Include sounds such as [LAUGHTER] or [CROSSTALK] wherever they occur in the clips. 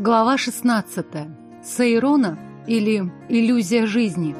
Глава 16. Сейрона или иллюзия жизни.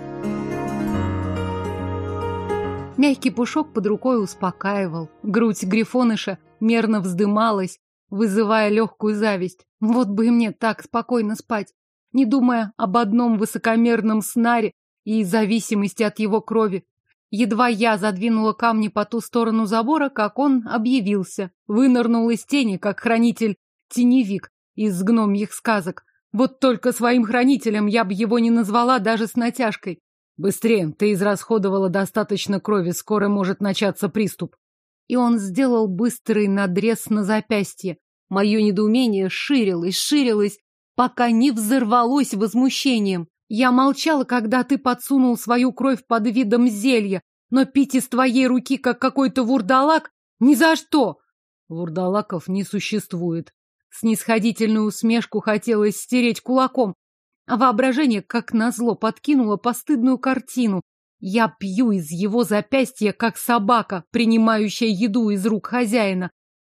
Мягкий пушок под рукой успокаивал. Грудь грифоныша мерно вздымалась, вызывая легкую зависть. Вот бы и мне так спокойно спать, не думая об одном высокомерном снаре и зависимости от его крови. Едва я задвинула камни по ту сторону забора, как он объявился. Вынырнул из тени, как хранитель-теневик, из гномьих сказок. Вот только своим хранителем я бы его не назвала даже с натяжкой. Быстрее, ты израсходовала достаточно крови, скоро может начаться приступ. И он сделал быстрый надрез на запястье. Мое недоумение ширилось, ширилось, пока не взорвалось возмущением. Я молчала, когда ты подсунул свою кровь под видом зелья, но пить из твоей руки, как какой-то вурдалак, ни за что. Вурдалаков не существует. Снисходительную усмешку хотелось стереть кулаком, а воображение, как назло, подкинуло постыдную картину. Я пью из его запястья, как собака, принимающая еду из рук хозяина.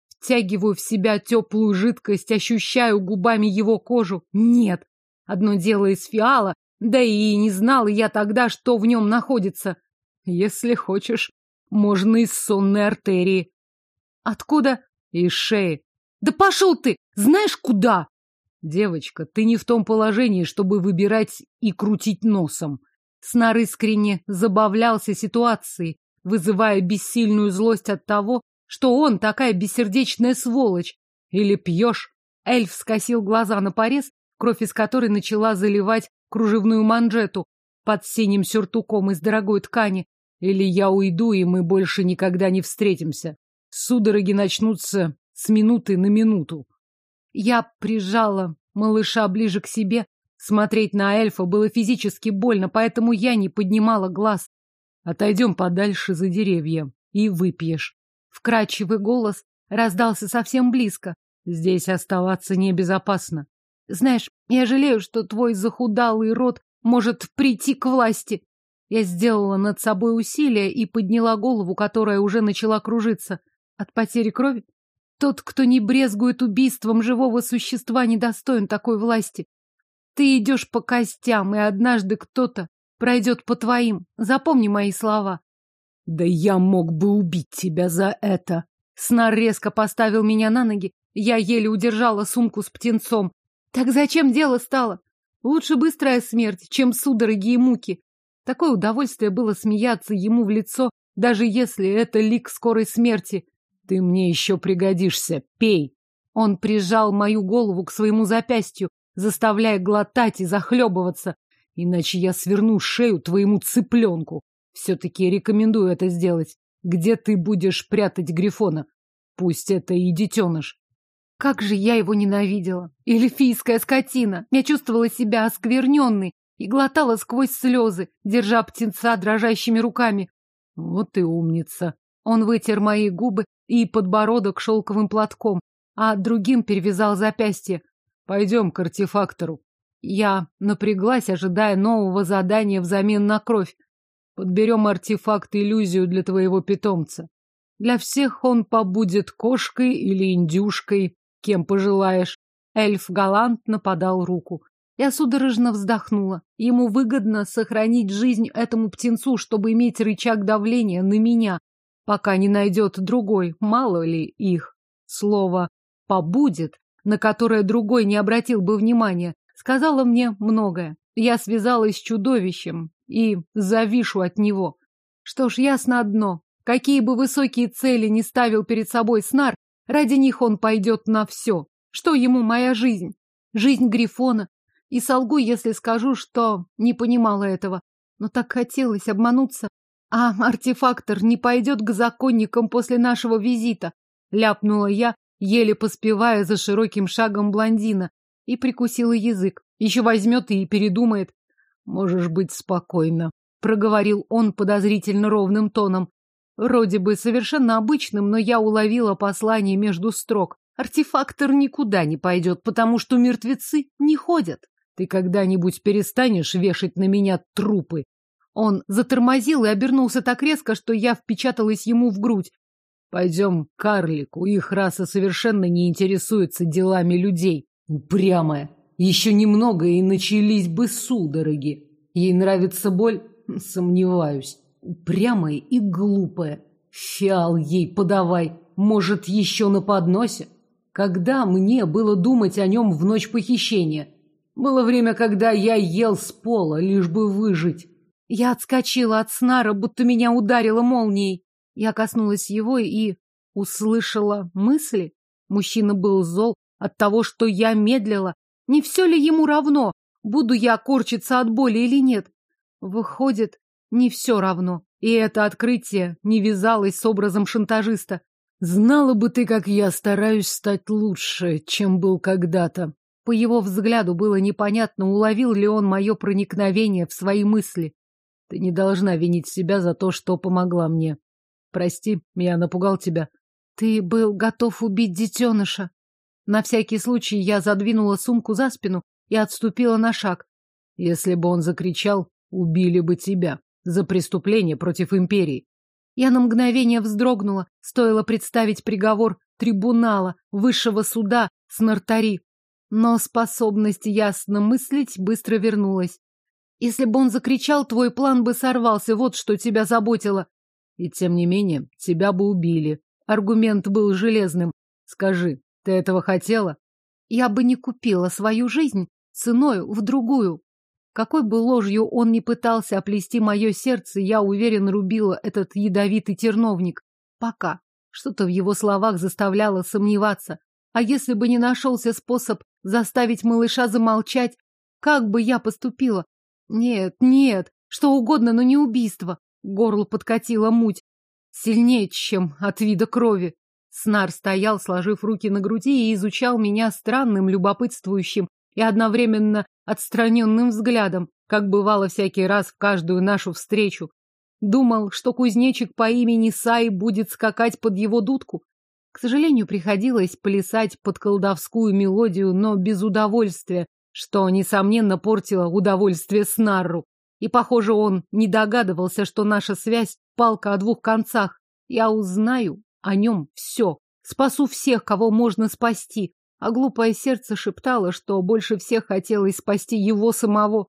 Втягиваю в себя теплую жидкость, ощущаю губами его кожу. Нет, одно дело из фиала, да и не знала я тогда, что в нем находится. Если хочешь, можно из сонной артерии. Откуда? Из шеи. Да пошел ты! Знаешь куда? Девочка, ты не в том положении, чтобы выбирать и крутить носом. Снар искренне забавлялся ситуацией, вызывая бессильную злость от того, что он такая бессердечная сволочь. Или пьешь? Эльф скосил глаза на порез, кровь из которой начала заливать кружевную манжету под синим сюртуком из дорогой ткани. Или я уйду, и мы больше никогда не встретимся. Судороги начнутся с минуты на минуту. Я прижала малыша ближе к себе. Смотреть на эльфа было физически больно, поэтому я не поднимала глаз. Отойдем подальше за деревья и выпьешь. Вкрадчивый голос раздался совсем близко. Здесь оставаться небезопасно. Знаешь, я жалею, что твой захудалый род может прийти к власти. Я сделала над собой усилие и подняла голову, которая уже начала кружиться. От потери крови? Тот, кто не брезгует убийством живого существа, недостоин такой власти. Ты идешь по костям, и однажды кто-то пройдет по твоим. Запомни мои слова. Да я мог бы убить тебя за это. Снар резко поставил меня на ноги. Я еле удержала сумку с птенцом. Так зачем дело стало? Лучше быстрая смерть, чем судороги и муки. Такое удовольствие было смеяться ему в лицо, даже если это лик скорой смерти. Ты мне еще пригодишься. Пей. Он прижал мою голову к своему запястью, заставляя глотать и захлебываться. Иначе я сверну шею твоему цыпленку. Все-таки рекомендую это сделать. Где ты будешь прятать Грифона? Пусть это и детеныш. Как же я его ненавидела. Эльфийская скотина. Я чувствовала себя оскверненной и глотала сквозь слезы, держа птенца дрожащими руками. Вот и умница. Он вытер мои губы и подбородок шелковым платком, а другим перевязал запястье. Пойдем к артефактору. Я напряглась, ожидая нового задания взамен на кровь. Подберем артефакт-иллюзию для твоего питомца. Для всех он побудет кошкой или индюшкой, кем пожелаешь. Эльф галантно подал руку. Я судорожно вздохнула. Ему выгодно сохранить жизнь этому птенцу, чтобы иметь рычаг давления на меня, пока не найдет другой, мало ли их. Слово «побудет», на которое другой не обратил бы внимания, сказала мне многое. Я связалась с чудовищем и завишу от него. Что ж, ясно одно. Какие бы высокие цели ни ставил перед собой Снар, ради них он пойдет на все. Что ему моя жизнь? Жизнь Грифона. И солгу, если скажу, что не понимала этого. Но так хотелось обмануться. А артефактор не пойдет к законникам после нашего визита, ляпнула я, еле поспевая за широким шагом блондина, и прикусила язык. Еще возьмет и передумает. Можешь быть спокойна, проговорил он подозрительно ровным тоном. Вроде бы совершенно обычным, но я уловила послание между строк. Артефактор никуда не пойдет, потому что мертвецы не ходят. Ты когда-нибудь перестанешь вешать на меня трупы? Он затормозил и обернулся так резко, что я впечаталась ему в грудь. Пойдем к карлику, их раса совершенно не интересуется делами людей. Упрямая. Еще немного, и начались бы судороги. Ей нравится боль? Сомневаюсь. Упрямая и глупая. Фиал ей подавай. Может, еще на подносе? Когда мне было думать о нем в ночь похищения? Было время, когда я ел с пола, лишь бы выжить. Я отскочила от снара, будто меня ударило молнией. Я коснулась его и услышала мысли. Мужчина был зол от того, что я медлила. Не все ли ему равно, буду я корчиться от боли или нет? Выходит, не все равно. И это открытие не вязалось с образом шантажиста. Знала бы ты, как я стараюсь стать лучше, чем был когда-то. По его взгляду было непонятно, уловил ли он мое проникновение в свои мысли. Ты не должна винить себя за то, что помогла мне. Прости, я напугал тебя. Ты был готов убить детеныша. На всякий случай я задвинула сумку за спину и отступила на шаг. Если бы он закричал, убили бы тебя за преступление против империи. Я на мгновение вздрогнула, стоило представить приговор трибунала, высшего суда с нартари. Но способность ясно мыслить быстро вернулась. Если бы он закричал, твой план бы сорвался, вот что тебя заботило. И тем не менее, тебя бы убили. Аргумент был железным. Скажи, ты этого хотела? Я бы не купила свою жизнь ценой в другую. Какой бы ложью он ни пытался оплести мое сердце, я уверен рубила этот ядовитый терновник. Пока. Что-то в его словах заставляло сомневаться. А если бы не нашелся способ заставить малыша замолчать, как бы я поступила? Нет, нет, что угодно, но не убийство. Горло подкатила муть. Сильнее, чем от вида крови. Снар стоял, сложив руки на груди, и изучал меня странным, любопытствующим и одновременно отстраненным взглядом, как бывало всякий раз в каждую нашу встречу. Думал, что кузнечик по имени Сай будет скакать под его дудку. К сожалению, приходилось плясать под колдовскую мелодию, но без удовольствия, что, несомненно, портило удовольствие Снарру. И, похоже, он не догадывался, что наша связь — палка о двух концах. Я узнаю о нем все. Спасу всех, кого можно спасти. А глупое сердце шептало, что больше всех хотелось спасти его самого.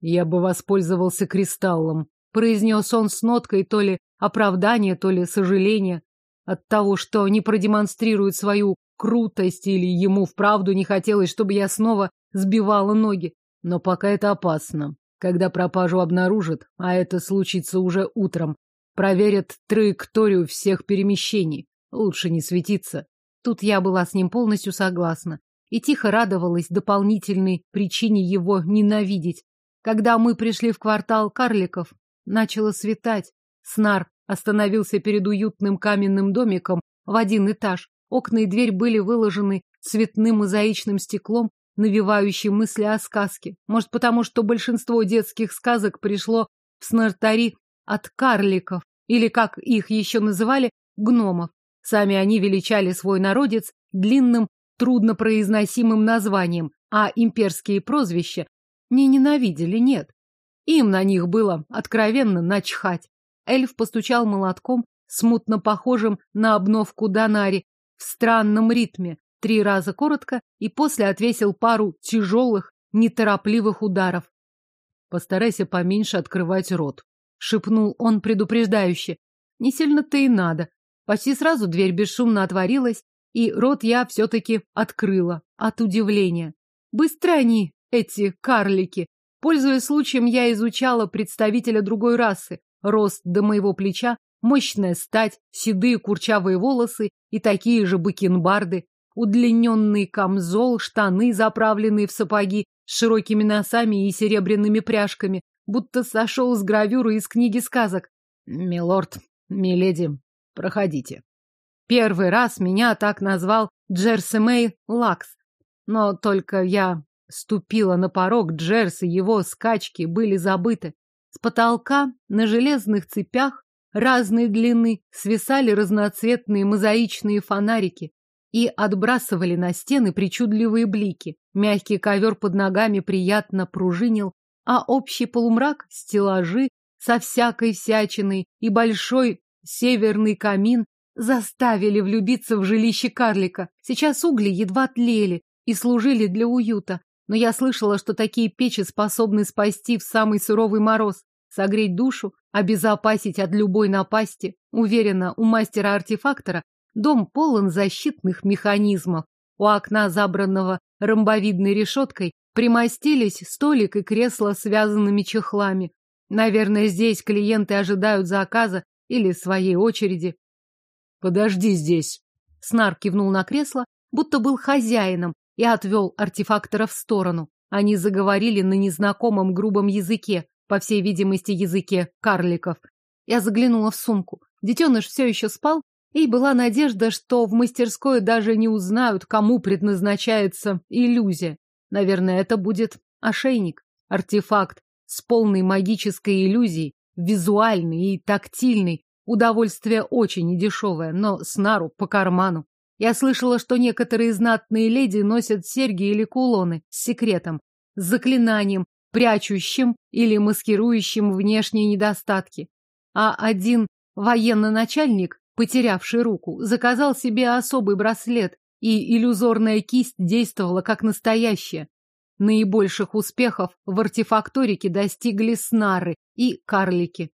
Я бы воспользовался кристаллом, произнес он с ноткой то ли оправдания, то ли сожаления от того, что не продемонстрирует свою крутость или ему вправду не хотелось, чтобы я снова сбивала ноги. Но пока это опасно. Когда пропажу обнаружат, а это случится уже утром, Проверят траекторию всех перемещений. Лучше не светиться. Тут я была с ним полностью согласна и тихо радовалась дополнительной причине его ненавидеть. Когда мы пришли в квартал карликов, начало светать. Снар остановился перед уютным каменным домиком в один этаж. Окна и дверь были выложены цветным мозаичным стеклом, навевающим мысли о сказке. Может, потому что большинство детских сказок пришло в Снартари от карликов, или, как их еще называли, гномов. Сами они величали свой народец длинным, труднопроизносимым названием, а имперские прозвища не ненавидели, нет. Им на них было откровенно начхать. Эльф постучал молотком, смутно похожим на обновку Донари, в странном ритме, три раза коротко, и после отвесил пару тяжелых, неторопливых ударов. Постарайся поменьше открывать рот, — шепнул он предупреждающе. «Не сильно-то и надо». Почти сразу дверь бесшумно отворилась, и рот я все-таки открыла от удивления. Быстро они, эти карлики. Пользуясь случаем, я изучала представителя другой расы. Рост до моего плеча, мощная стать, седые курчавые волосы и такие же бакенбарды, удлиненный камзол, штаны, заправленные в сапоги, с широкими носами и серебряными пряжками, будто сошел с гравюры из книги сказок. «Милорд, миледи, проходите». Первый раз меня так назвал Джерси Мэй Лакс. Но только я ступила на порог, Джерси, его скачки были забыты. С потолка на железных цепях разной длины свисали разноцветные мозаичные фонарики и отбрасывали на стены причудливые блики. Мягкий ковер под ногами приятно пружинил, а общий полумрак, стеллажи со всякой всячиной и большой северный камин заставили влюбиться в жилище карлика. Сейчас угли едва тлели, и служили для уюта. Но я слышала, что такие печи способны спасти в самый суровый мороз, согреть душу, обезопасить от любой напасти. Уверена, у мастера-артефактора дом полон защитных механизмов. У окна, забранного ромбовидной решеткой, примостились столик и кресло связанными чехлами. Наверное, здесь клиенты ожидают заказа или своей очереди. «Подожди здесь!» Снар кивнул на кресло, будто был хозяином, и отвел артефактора в сторону. Они заговорили на незнакомом грубом языке, по всей видимости, языке карликов. Я заглянула в сумку. Детеныш все еще спал, и была надежда, что в мастерской даже не узнают, кому предназначается иллюзия. Наверное, это будет ошейник, артефакт с полной магической иллюзией, визуальный и тактильный. Удовольствие очень недешевое, но снару по карману. Я слышала, что некоторые знатные леди носят серьги или кулоны с секретом, с заклинанием, прячущим или маскирующим внешние недостатки. А один военный начальник, потерявший руку, заказал себе особый браслет, и иллюзорная кисть действовала как настоящая. Наибольших успехов в артефакторике достигли снары и карлики.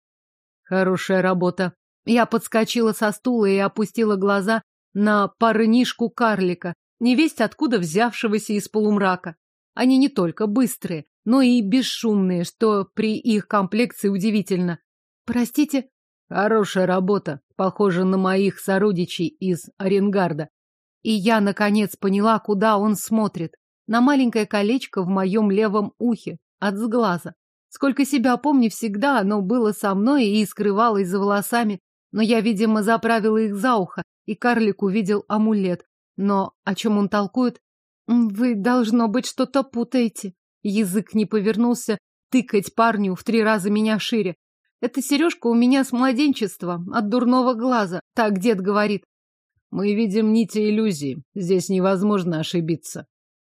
Хорошая работа. Я подскочила со стула и опустила глаза на парнишку карлика, невесть откуда взявшегося из полумрака. Они не только быстрые, но и бесшумные, что при их комплекции удивительно. Простите? Хорошая работа, похожа на моих сородичей из Оренгарда. И я, наконец, поняла, куда он смотрит. На маленькое колечко в моем левом ухе, от сглаза. Сколько себя помню, всегда оно было со мной и скрывалось за волосами, но я, видимо, заправила их за ухо, и карлик увидел амулет. Но о чем он толкует? Вы, должно быть, что-то путаете. Язык не повернулся тыкать парню в три раза меня шире. Эта сережка у меня с младенчества, от дурного глаза, так дед говорит. Мы видим нити иллюзии, здесь невозможно ошибиться.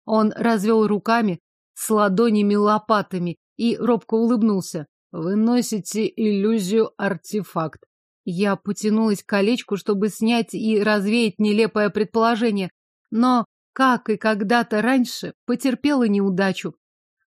Он развел руками с ладонями-лопатами и робко улыбнулся. Вы носите иллюзию артефакт. Я потянулась к колечку, чтобы снять и развеять нелепое предположение, но, как и когда-то раньше, потерпела неудачу.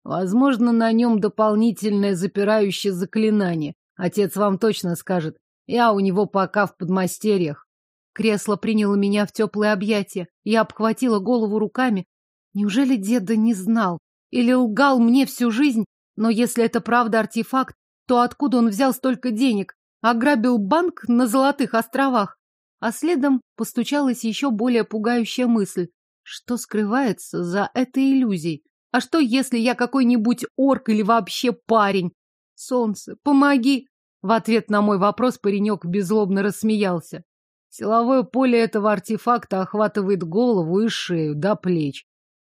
Возможно, на нем дополнительное запирающее заклинание. Отец вам точно скажет. Я у него пока в подмастерьях. Кресло приняло меня в теплое объятие. Я обхватила голову руками. Неужели деда не знал? Или лгал мне всю жизнь? Но если это правда артефакт, то откуда он взял столько денег? ограбил банк на Золотых островах. А следом постучалась еще более пугающая мысль. Что скрывается за этой иллюзией? А что, если я какой-нибудь орк или вообще парень? Солнце, помоги! В ответ на мой вопрос паренек беззлобно рассмеялся. Силовое поле этого артефакта охватывает голову и шею до плеч.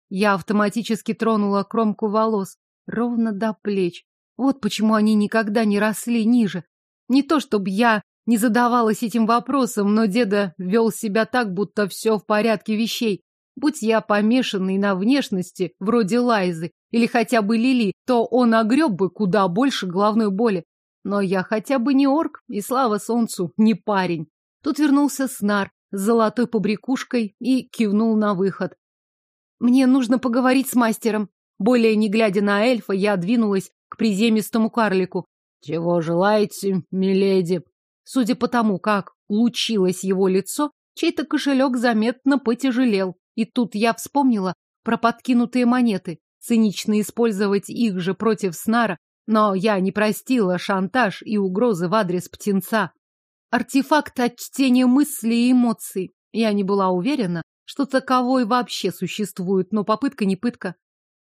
Я автоматически тронула кромку волос ровно до плеч. Вот почему они никогда не росли ниже. Не то чтобы я не задавалась этим вопросом, но деда вел себя так, будто все в порядке вещей. Будь я помешанный на внешности, вроде Лайзы, или хотя бы Лили, то он огреб бы куда больше головной боли. Но я хотя бы не орк, и слава солнцу, не парень. Тут вернулся Снар с золотой побрякушкой и кивнул на выход. Мне нужно поговорить с мастером. Более не глядя на эльфа, я двинулась к приземистому карлику. «Чего желаете, миледи?» Судя по тому, как лучилось его лицо, чей-то кошелек заметно потяжелел. И тут я вспомнила про подкинутые монеты. Цинично использовать их же против Снара, но я не простила шантаж и угрозы в адрес птенца. Артефакт от чтения мыслей и эмоций. Я не была уверена, что таковой вообще существует, но попытка не пытка.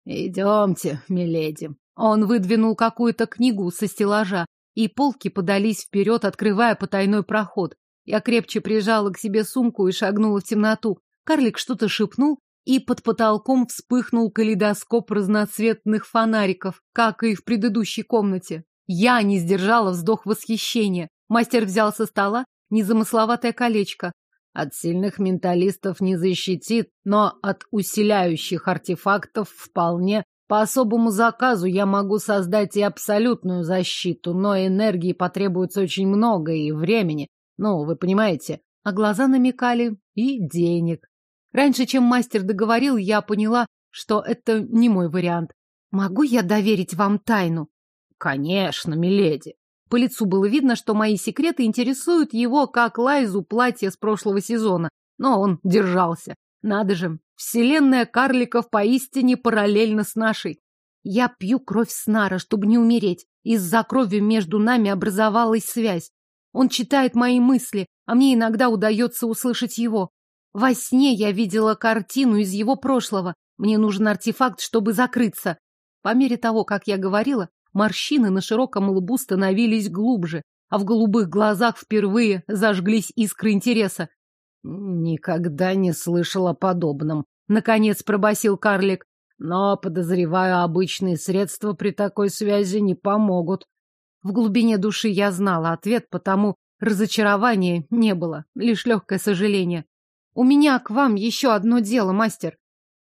«Идемте, миледи», он выдвинул какую-то книгу со стеллажа, и полки подались вперед, открывая потайной проход. Я крепче прижала к себе сумку и шагнула в темноту. Карлик что-то шепнул, и под потолком вспыхнул калейдоскоп разноцветных фонариков, как и в предыдущей комнате. Я не сдержала вздох восхищения. Мастер взял со стола незамысловатое колечко. От сильных менталистов не защитит, но от усиляющих артефактов вполне по особому заказу я могу создать и абсолютную защиту, но энергии потребуется очень много и времени. Ну, вы понимаете. А глаза намекали и денег. Раньше, чем мастер договорил, я поняла, что это не мой вариант. Могу я доверить вам тайну? Конечно, миледи. По лицу было видно, что мои секреты интересуют его, как Лайзу платье с прошлого сезона. Но он держался. Надо же, вселенная карликов поистине параллельна с нашей. Я пью кровь Снара, чтобы не умереть. Из-за крови между нами образовалась связь. Он читает мои мысли, а мне иногда удается услышать его. Во сне я видела картину из его прошлого. Мне нужен артефакт, чтобы закрыться. По мере того, как я говорила, морщины на широком лбу становились глубже, а в голубых глазах впервые зажглись искры интереса. Никогда не слышала подобном. Наконец пробасил карлик. Но, подозреваю, обычные средства при такой связи не помогут. В глубине души я знала ответ, потому разочарования не было, лишь легкое сожаление. У меня к вам еще одно дело, мастер.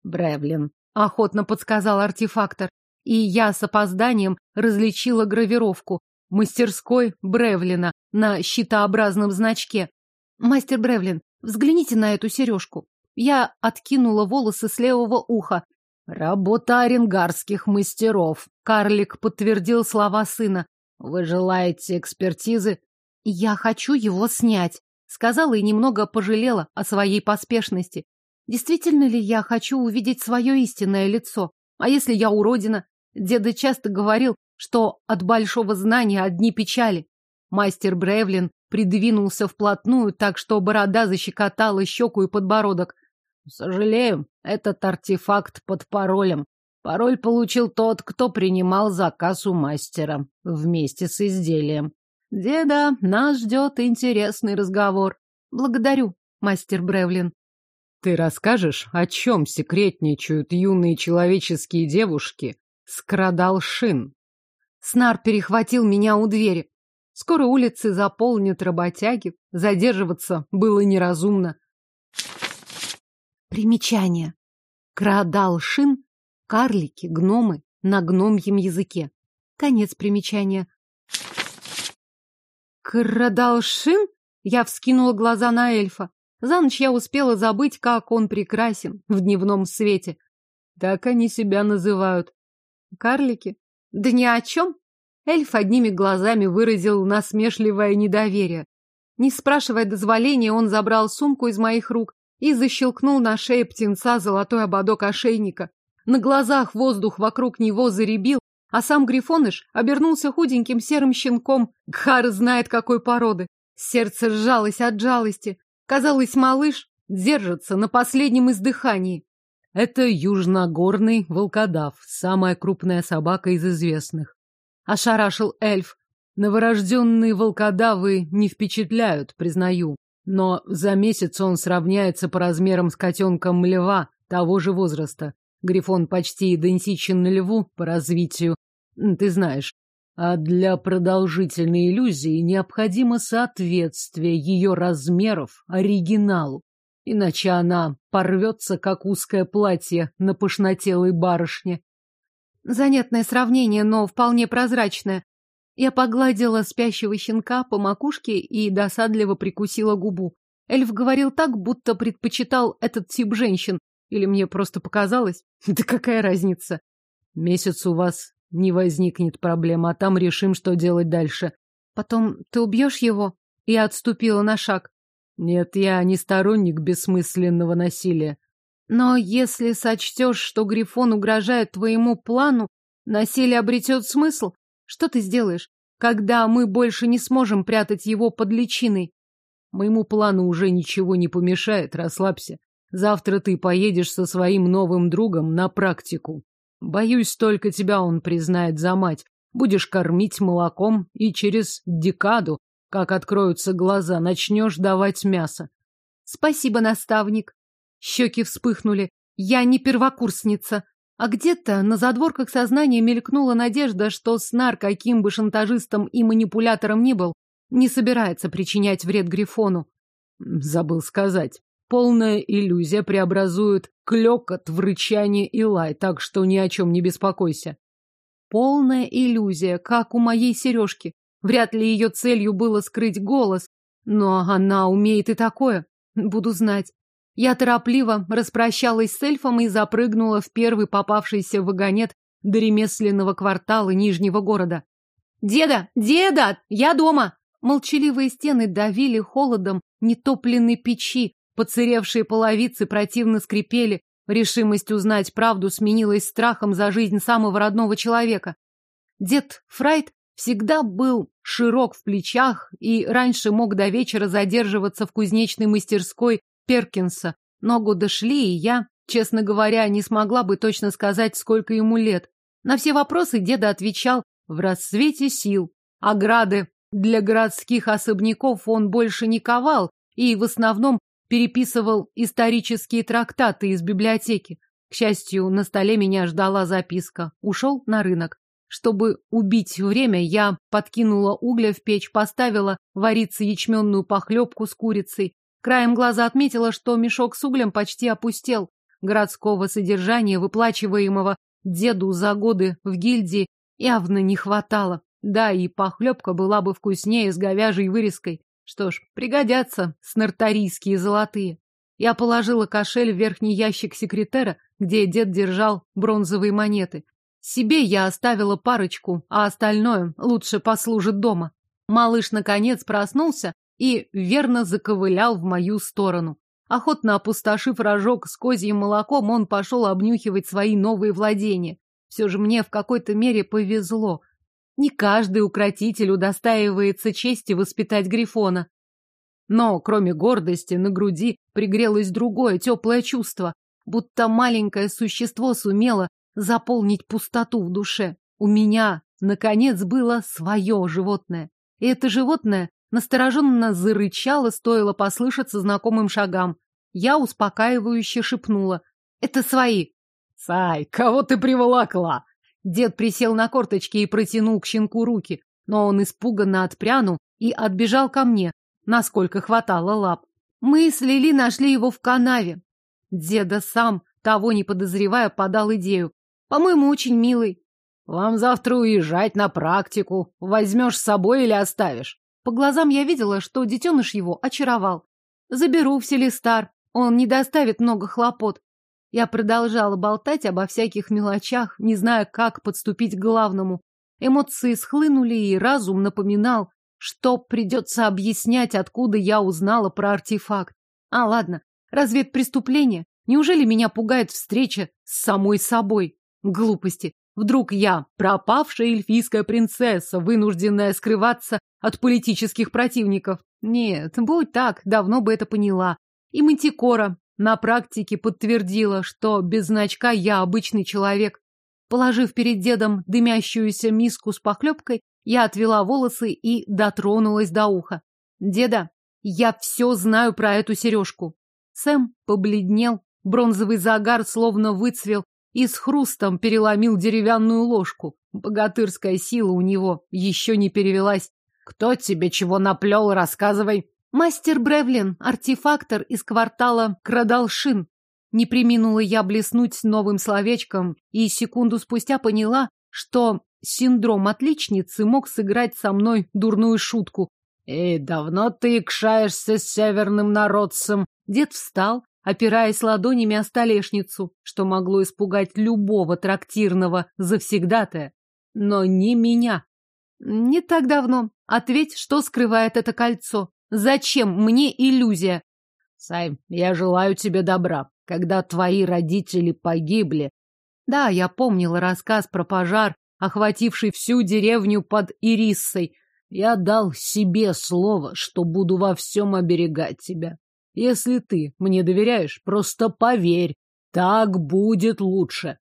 Бревлин, охотно подсказал артефактор, и я с опозданием различила гравировку мастерской Бревлина на щитообразном значке. Мастер Бревлин, взгляните на эту сережку. Я откинула волосы с левого уха. Работа оренгарских мастеров. Карлик подтвердил слова сына. Вы желаете экспертизы? Я хочу его снять, сказала и немного пожалела о своей поспешности. Действительно ли я хочу увидеть свое истинное лицо? А если я уродина? Деда часто говорил, что от большого знания одни печали. Мастер Бревлин придвинулся вплотную, так что борода защекотала щеку и подбородок. Сожалею, этот артефакт под паролем. Пароль получил тот, кто принимал заказ у мастера вместе с изделием. Деда, нас ждет интересный разговор. Благодарю, мастер Бревлин. Ты расскажешь, о чем секретничают юные человеческие девушки? Скрадал Шин. Снар перехватил меня у двери. Скоро улицы заполнят работяги. Задерживаться было неразумно. Примечание. Крадал Шин — карлики, гномы на гномьем языке. Конец примечания. Крадалшин? Я вскинула глаза на эльфа. За ночь я успела забыть, как он прекрасен в дневном свете. Так они себя называют. Карлики? Да ни о чем. Эльф одними глазами выразил насмешливое недоверие. Не спрашивая дозволения, он забрал сумку из моих рук и защелкнул на шее птенца золотой ободок ошейника. На глазах воздух вокруг него заребил, а сам Грифоныш обернулся худеньким серым щенком. Гхар знает, какой породы. Сердце сжалось от жалости. Казалось, малыш держится на последнем издыхании. Это южногорный волкодав, самая крупная собака из известных. Ошарашил эльф. Новорожденные волкодавы не впечатляют, признаю. Но за месяц он сравняется по размерам с котенком льва того же возраста. Грифон почти идентичен льву по развитию. Ты знаешь, а для продолжительной иллюзии необходимо соответствие ее размеров оригиналу. Иначе она порвется, как узкое платье на пышнотелой барышне. Занятное сравнение, но вполне прозрачное. Я погладила спящего щенка по макушке и досадливо прикусила губу. Эльф говорил так, будто предпочитал этот тип женщин. Или мне просто показалось? [LAUGHS] Да какая разница? Месяц у вас не возникнет проблем, а там решим, что делать дальше. Потом ты убьешь его? Я отступила на шаг. Нет, я не сторонник бессмысленного насилия. Но если сочтешь, что Грифон угрожает твоему плану, насилие обретет смысл. Что ты сделаешь, когда мы больше не сможем прятать его под личиной? Моему плану уже ничего не помешает, расслабься. Завтра ты поедешь со своим новым другом на практику. Боюсь, только тебя он признает за мать. Будешь кормить молоком, и через декаду, как откроются глаза, начнешь давать мясо. Спасибо, наставник. Щеки вспыхнули. Я не первокурсница. А где-то на задворках сознания мелькнула надежда, что Снар, каким бы шантажистом и манипулятором ни был, не собирается причинять вред Грифону. Забыл сказать. Полная иллюзия преобразует клекот в рычание и лай, так что ни о чем не беспокойся. Полная иллюзия, как у моей сережки. Вряд ли ее целью было скрыть голос, но она умеет и такое. Буду знать. Я торопливо распрощалась с эльфом и запрыгнула в первый попавшийся вагонет до ремесленного квартала Нижнего города. «Деда! Деда! Я дома!» Молчаливые стены давили холодом нетопленной печи, поцаревшие половицы противно скрипели, решимость узнать правду сменилась страхом за жизнь самого родного человека. Дед Фрайт всегда был широк в плечах и раньше мог до вечера задерживаться в кузнечной мастерской Перкинса. Ногу дошли, и я, честно говоря, не смогла бы точно сказать, сколько ему лет. На все вопросы деда отвечал в рассвете сил. Ограды для городских особняков он больше не ковал и в основном переписывал исторические трактаты из библиотеки. К счастью, на столе меня ждала записка. Ушел на рынок. Чтобы убить время, я подкинула угля в печь, поставила вариться ячменную похлебку с курицей. Краем глаза отметила, что мешок с углем почти опустел. Городского содержания, выплачиваемого деду за годы в гильдии, явно не хватало. Да, и похлебка была бы вкуснее с говяжьей вырезкой. Что ж, пригодятся снартарийские золотые. Я положила кошель в верхний ящик секретера, где дед держал бронзовые монеты. Себе я оставила парочку, а остальное лучше послужит дома. Малыш, наконец, проснулся и верно заковылял в мою сторону. Охотно опустошив рожок с козьим молоком, он пошел обнюхивать свои новые владения. Все же мне в какой-то мере повезло. Не каждый укротитель удостаивается чести воспитать Грифона. Но, кроме гордости, на груди пригрелось другое теплое чувство, будто маленькое существо сумело заполнить пустоту в душе. У меня, наконец, было свое животное. И это животное настороженно зарычало, стоило послышаться знакомым шагам. Я успокаивающе шепнула. «Это свои!» «Сай, кого ты приволокла?» Дед присел на корточки и протянул к щенку руки, но он испуганно отпрянул и отбежал ко мне, насколько хватало лап. Мы с Лили нашли его в канаве. Деда сам, того не подозревая, подал идею. По-моему, очень милый. Вам завтра уезжать на практику. Возьмешь с собой или оставишь? По глазам я видела, что детеныш его очаровал. Заберу в Селестар. Он не доставит много хлопот. Я продолжала болтать обо всяких мелочах, не зная, как подступить к главному. Эмоции схлынули, и разум напоминал, что придется объяснять, откуда я узнала про артефакт. А, ладно, разве это преступление? Неужели меня пугает встреча с самой собой? Глупости. Вдруг я пропавшая эльфийская принцесса, вынужденная скрываться от политических противников? Нет, будь так, давно бы это поняла. И Мантикора на практике подтвердила, что без значка я обычный человек. Положив перед дедом дымящуюся миску с похлебкой, я отвела волосы и дотронулась до уха. «Деда, я все знаю про эту сережку». Сэм побледнел, бронзовый загар словно выцвел и с хрустом переломил деревянную ложку. Богатырская сила у него еще не перевелась. «Кто тебе чего наплел, рассказывай!» «Мастер Бревлин, артефактор из квартала Крадалшин». Не приминула я блеснуть новым словечком и секунду спустя поняла, что синдром отличницы мог сыграть со мной дурную шутку. «Эй, давно ты икшаешься с северным народцем?» Дед встал, опираясь ладонями о столешницу, что могло испугать любого трактирного завсегдатая. Но не меня. Не так давно. Ответь, что скрывает это кольцо? Зачем мне иллюзия? Сай, я желаю тебе добра. Когда твои родители погибли... Да, я помнила рассказ про пожар, охвативший всю деревню под Ириссой. Я дал себе слово, что буду во всем оберегать тебя. Если ты мне доверяешь, просто поверь, так будет лучше.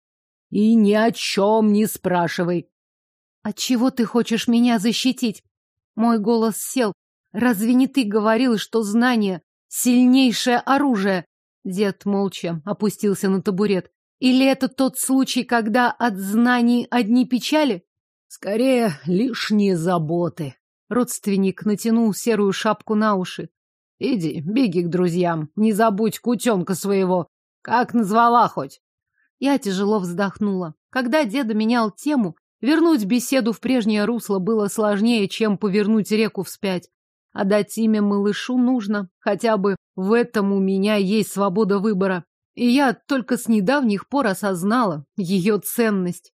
И ни о чем не спрашивай. От чего ты хочешь меня защитить? Мой голос сел. Разве не ты говорил, что знание — сильнейшее оружие? Дед молча опустился на табурет. Или это тот случай, когда от знаний одни печали? Скорее, лишние заботы. Родственник натянул серую шапку на уши. Иди, беги к друзьям. Не забудь кутенка своего. Как назвала хоть? Я тяжело вздохнула. Когда деда менял тему, вернуть беседу в прежнее русло было сложнее, чем повернуть реку вспять. А дать имя малышу нужно. Хотя бы в этом у меня есть свобода выбора. И я только с недавних пор осознала ее ценность.